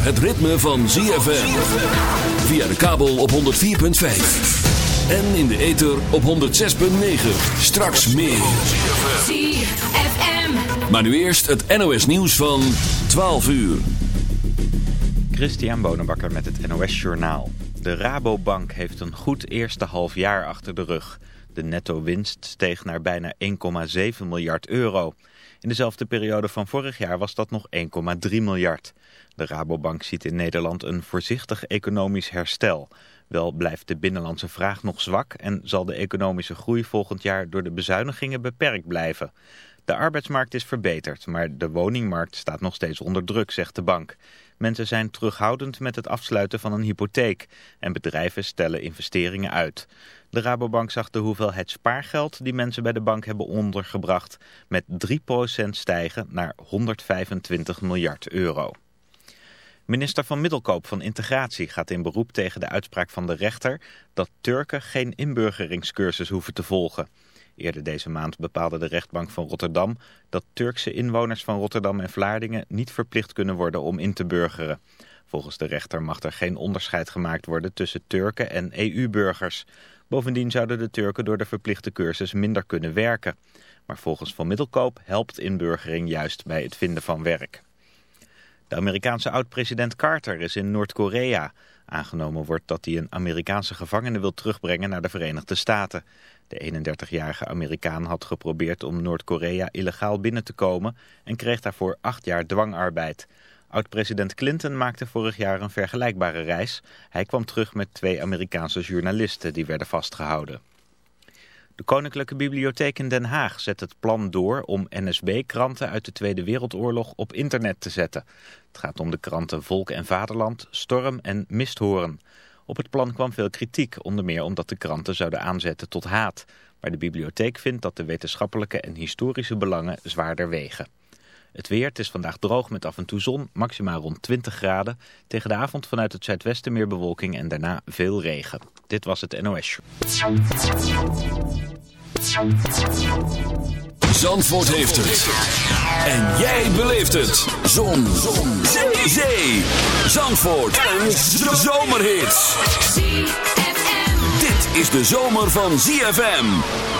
het ritme van ZFM. Via de kabel op 104.5. En in de ether op 106.9. Straks meer. ZFM. Maar nu eerst het NOS nieuws van 12 uur. Christian Bonenbakker met het NOS Journaal. De Rabobank heeft een goed eerste half jaar achter de rug. De netto-winst steeg naar bijna 1,7 miljard euro. In dezelfde periode van vorig jaar was dat nog 1,3 miljard. De Rabobank ziet in Nederland een voorzichtig economisch herstel. Wel blijft de binnenlandse vraag nog zwak en zal de economische groei volgend jaar door de bezuinigingen beperkt blijven. De arbeidsmarkt is verbeterd, maar de woningmarkt staat nog steeds onder druk, zegt de bank. Mensen zijn terughoudend met het afsluiten van een hypotheek en bedrijven stellen investeringen uit. De Rabobank zag de hoeveelheid spaargeld die mensen bij de bank hebben ondergebracht met 3% stijgen naar 125 miljard euro. Minister van Middelkoop van Integratie gaat in beroep tegen de uitspraak van de rechter dat Turken geen inburgeringscursus hoeven te volgen. Eerder deze maand bepaalde de rechtbank van Rotterdam dat Turkse inwoners van Rotterdam en Vlaardingen niet verplicht kunnen worden om in te burgeren. Volgens de rechter mag er geen onderscheid gemaakt worden tussen Turken en EU-burgers. Bovendien zouden de Turken door de verplichte cursus minder kunnen werken. Maar volgens Van Middelkoop helpt inburgering juist bij het vinden van werk. De Amerikaanse oud-president Carter is in Noord-Korea. Aangenomen wordt dat hij een Amerikaanse gevangene wil terugbrengen naar de Verenigde Staten. De 31-jarige Amerikaan had geprobeerd om Noord-Korea illegaal binnen te komen en kreeg daarvoor acht jaar dwangarbeid. Oud-president Clinton maakte vorig jaar een vergelijkbare reis. Hij kwam terug met twee Amerikaanse journalisten die werden vastgehouden. De Koninklijke Bibliotheek in Den Haag zet het plan door om NSB-kranten uit de Tweede Wereldoorlog op internet te zetten. Het gaat om de kranten Volk en Vaderland, Storm en Misthoorn. Op het plan kwam veel kritiek, onder meer omdat de kranten zouden aanzetten tot haat. Maar de bibliotheek vindt dat de wetenschappelijke en historische belangen zwaarder wegen. Het weer, het is vandaag droog met af en toe zon, maximaal rond 20 graden. Tegen de avond vanuit het zuidwesten meer bewolking en daarna veel regen. Dit was het NOS. Zandvoort heeft het. En jij beleeft het. Zon. zon. Zee. Zee. Zandvoort. Een zomerhit. ZFM. Dit is de zomer van ZFM.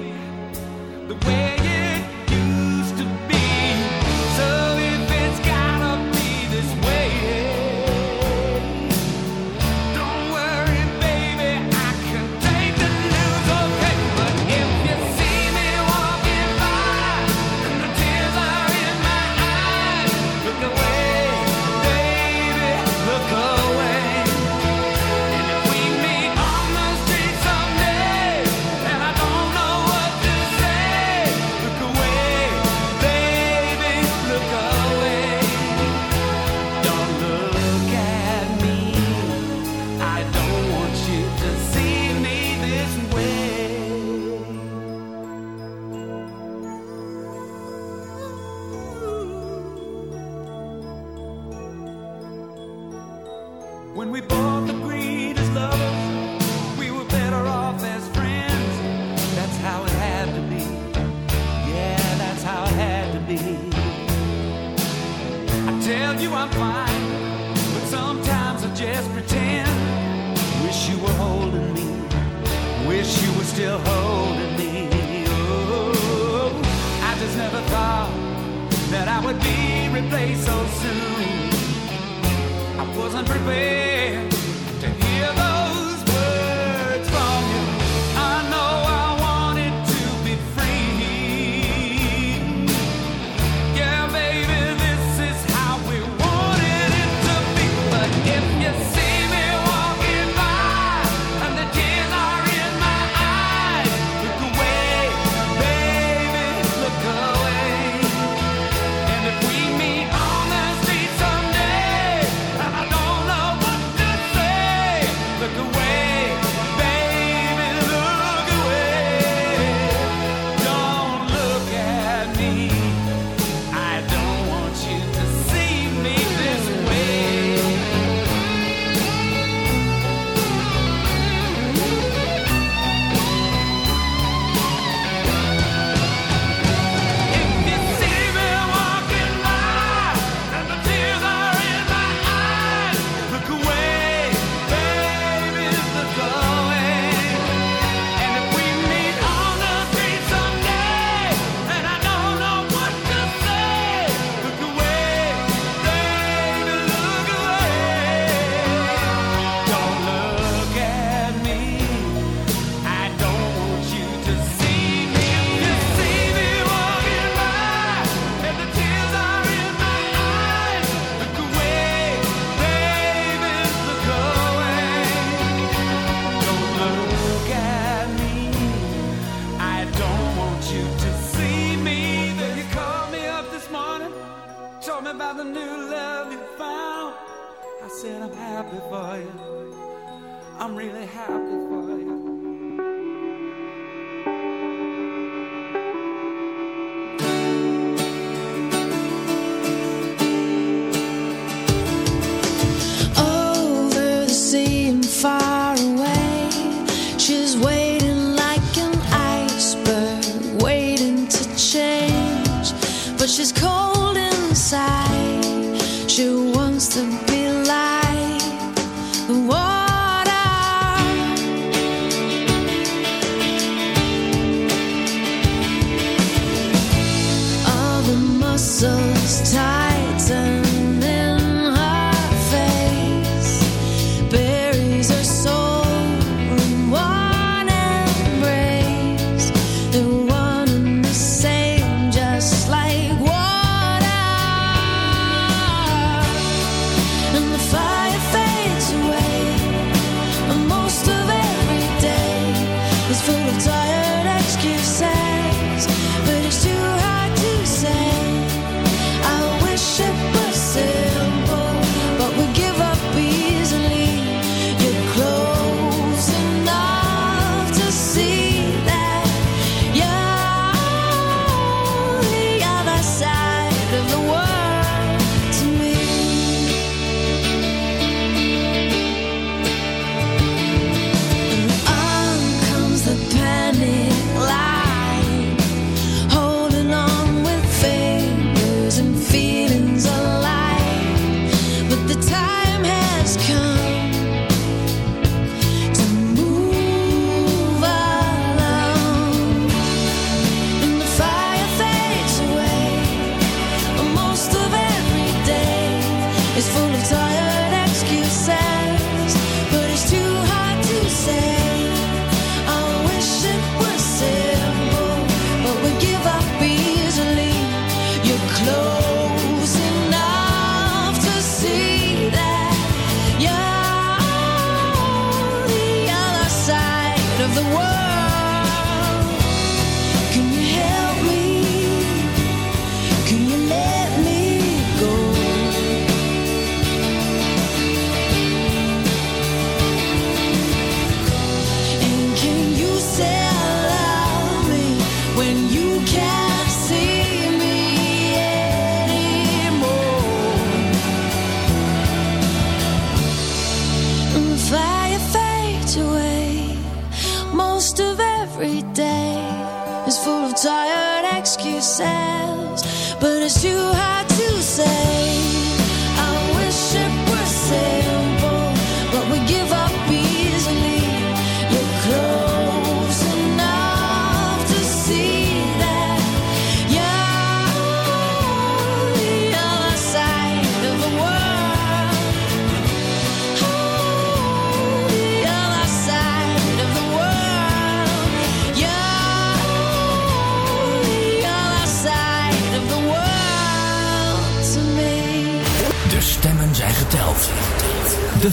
the way it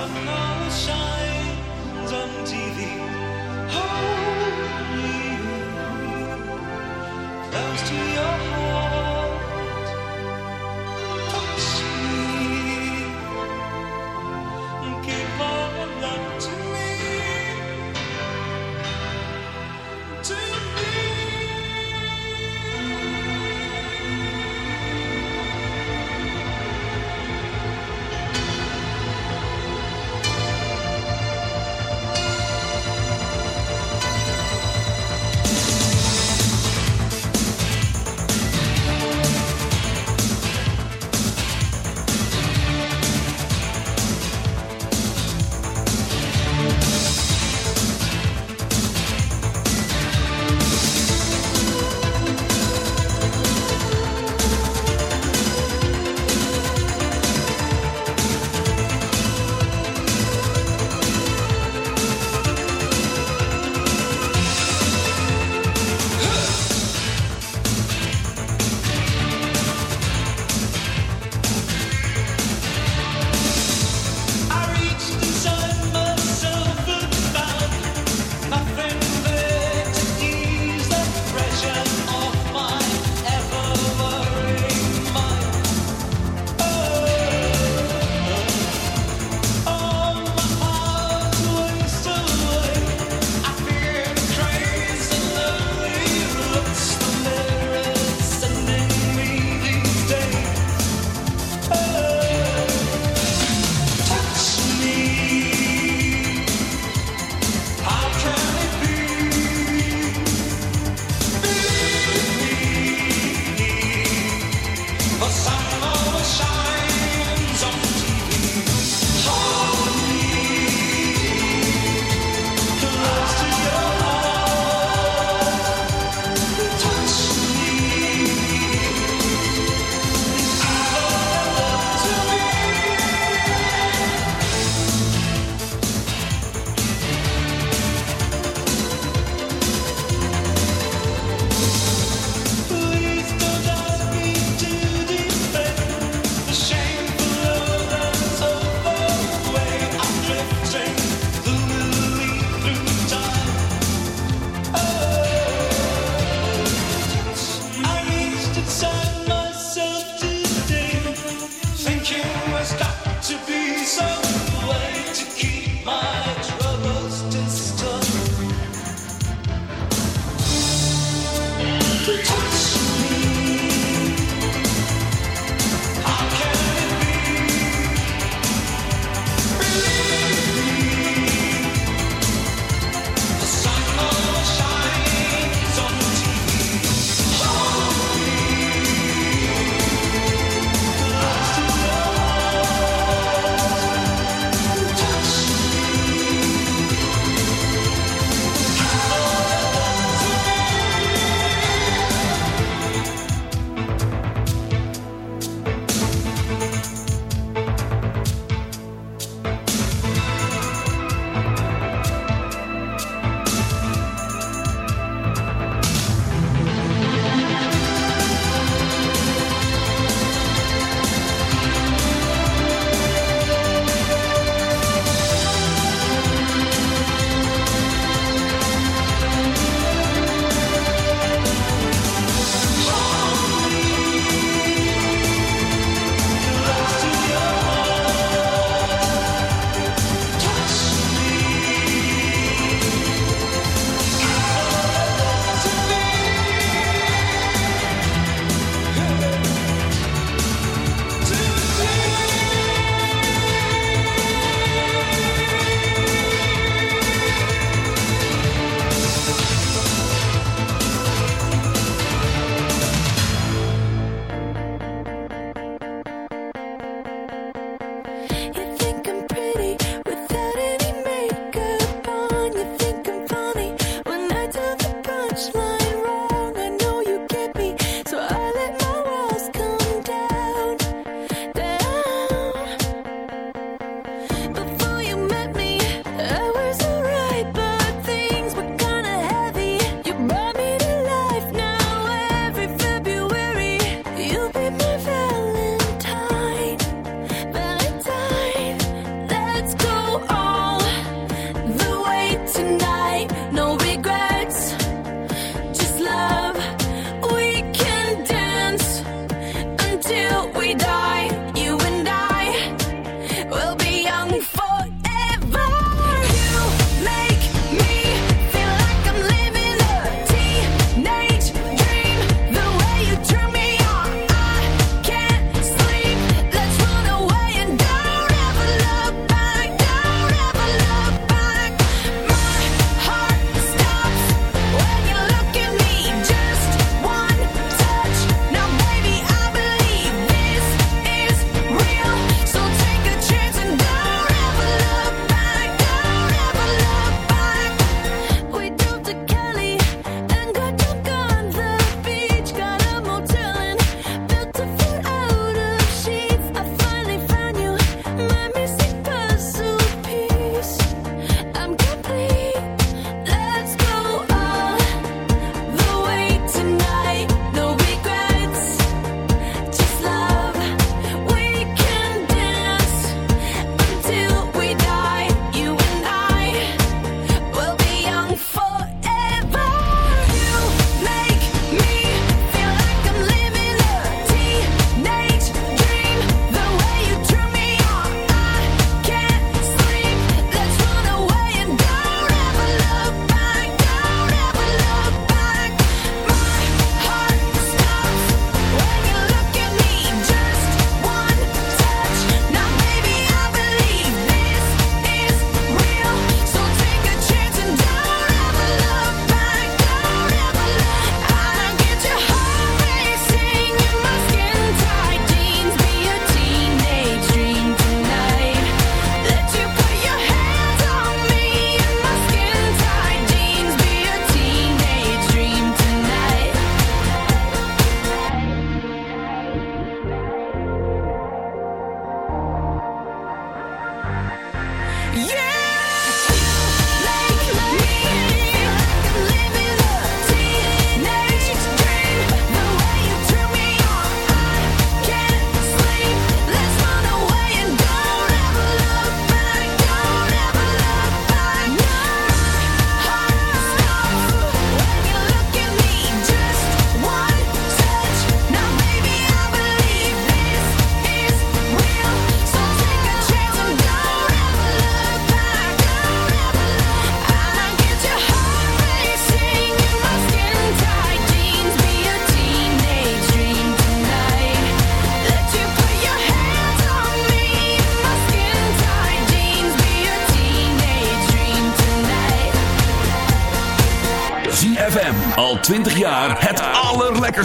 sun will shine.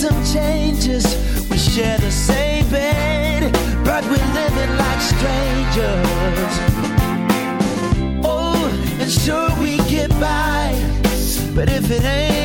some changes. We share the same bed, but we're living like strangers. Oh, and sure we get by, but if it ain't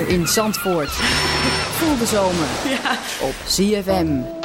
in Zandvoort. Ik de zomer ja. op CFM.